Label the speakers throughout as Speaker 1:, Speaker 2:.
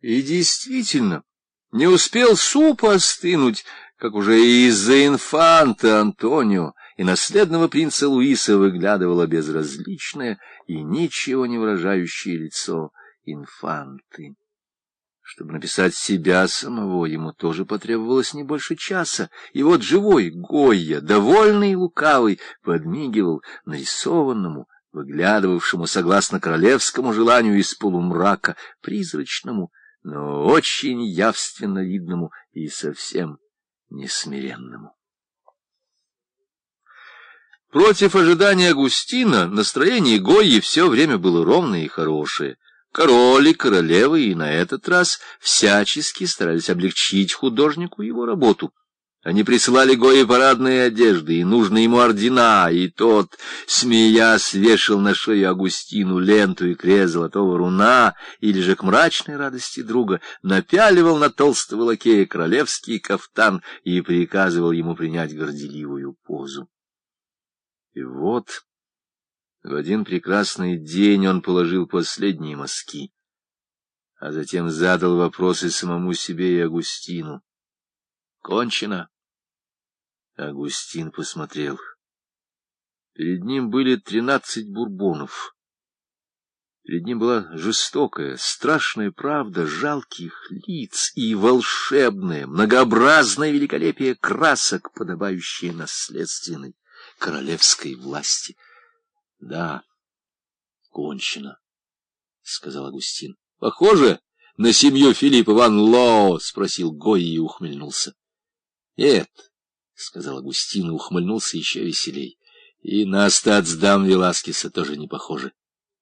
Speaker 1: И действительно, не успел суп остынуть, как уже из-за инфанта Антонио и наследного принца Луиса выглядывало безразличное и ничего не выражающее лицо инфанты. Чтобы написать себя самого, ему тоже потребовалось не больше часа, и вот живой Гойя, довольный и лукавый, подмигивал нарисованному, выглядывавшему согласно королевскому желанию из полумрака, призрачному, но очень явственно видному и совсем несмиренному. Против ожидания Агустина настроение Гойи все время было ровное и хорошее. Король и королевы и на этот раз всячески старались облегчить художнику его работу. Они присылали Гое парадные одежды и нужные ему ордена, и тот, смеясь, вешал на шею Агустину ленту и крест золотого руна, или же к мрачной радости друга напяливал на толстого лакея королевский кафтан и приказывал ему принять горделивую позу. И вот в один прекрасный день он положил последние мазки, а затем задал вопросы самому себе и Агустину. Кончено. Агустин посмотрел. Перед ним были тринадцать бурбонов. Перед ним была жестокая, страшная правда жалких лиц и волшебное, многообразное великолепие красок, подобающее наследственной королевской власти. — Да, кончено, — сказал Агустин. — Похоже на семью Филиппа ван Ло? — спросил Гой и ухмыльнулся. — Нет, — сказал Агустин и ухмыльнулся еще веселей. — И на статсдам Веласкеса тоже не похоже.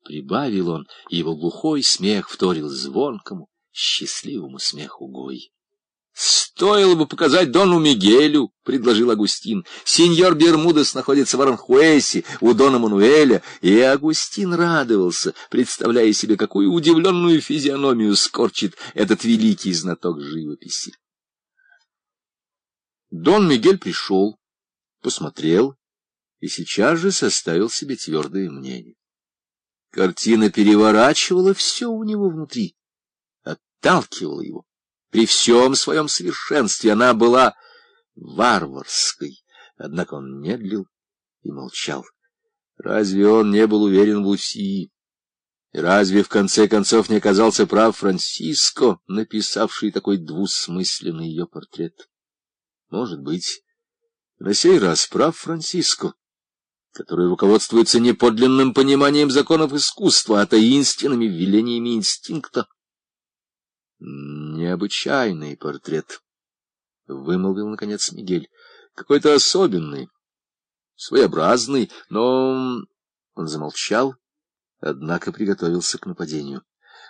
Speaker 1: Прибавил он, и его глухой смех вторил звонкому, счастливому смеху Гой. «Стоило бы показать Дону Мигелю», — предложил Агустин. «Сеньор Бермудес находится в Аранхуэсе, у Дона Мануэля». И Агустин радовался, представляя себе, какую удивленную физиономию скорчит этот великий знаток живописи. Дон Мигель пришел, посмотрел и сейчас же составил себе твердое мнение. Картина переворачивала все у него внутри, отталкивала его. При всем своем совершенстве она была варварской, однако он медлил и молчал. Разве он не был уверен в Лусии? Разве в конце концов не оказался прав Франциско, написавший такой двусмысленный ее портрет? Может быть, на сей раз прав Франциско, который руководствуется не подлинным пониманием законов искусства, а таинственными велениями инстинкта. Необычайный портрет, — вымолвил, наконец, Мигель. Какой-то особенный, своеобразный, но... Он замолчал, однако приготовился к нападению.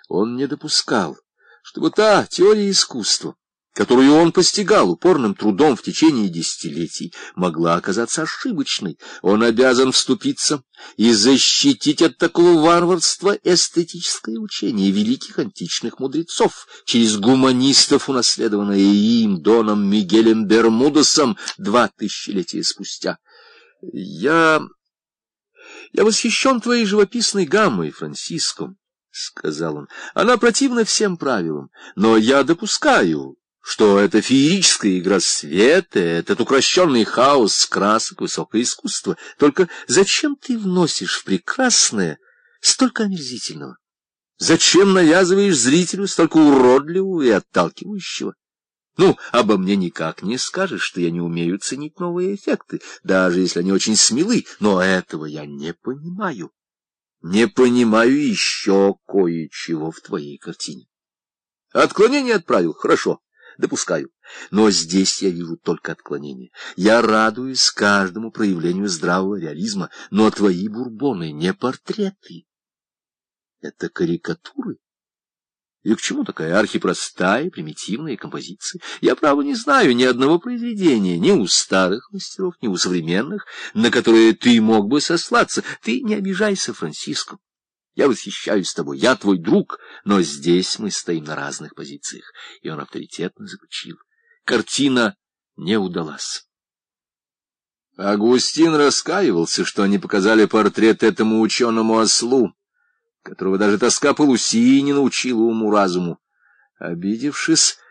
Speaker 1: Он не допускал, чтобы та теория искусства, которую он постигал упорным трудом в течение десятилетий, могла оказаться ошибочной. Он обязан вступиться и защитить от такого варварства эстетическое учение великих античных мудрецов, через гуманистов, унаследованное им Доном Мигелем Бермудесом два тысячелетия спустя. Я... я восхищен твоей живописной гаммой, Франциско, — сказал он. Она противна всем правилам, но я допускаю что это феерическая игра света, этот укращенный хаос красок, высокое искусство. Только зачем ты вносишь в прекрасное столько омерзительного? Зачем навязываешь зрителю столько уродливого и отталкивающего? Ну, обо мне никак не скажешь, что я не умею ценить новые эффекты, даже если они очень смелы, но этого я не понимаю. Не понимаю еще кое-чего в твоей картине. Отклонение отправил, хорошо допускаю. Но здесь я вижу только отклонение. Я радуюсь каждому проявлению здравого реализма, но твои бурбоны не портреты. Это карикатуры. И к чему такая архипростая, примитивная композиция? Я, право, не знаю ни одного произведения, ни у старых мастеров, ни у современных, на которые ты мог бы сослаться. Ты не обижайся, Франциско. Я восхищаюсь тобой, я твой друг, но здесь мы стоим на разных позициях. И он авторитетно заключил. Картина не удалась. Агустин раскаивался, что они показали портрет этому ученому ослу, которого даже тоска по Лусии не научила уму-разуму. Обидевшись,